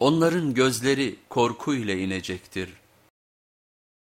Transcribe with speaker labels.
Speaker 1: Onların gözleri korku ile inecektir.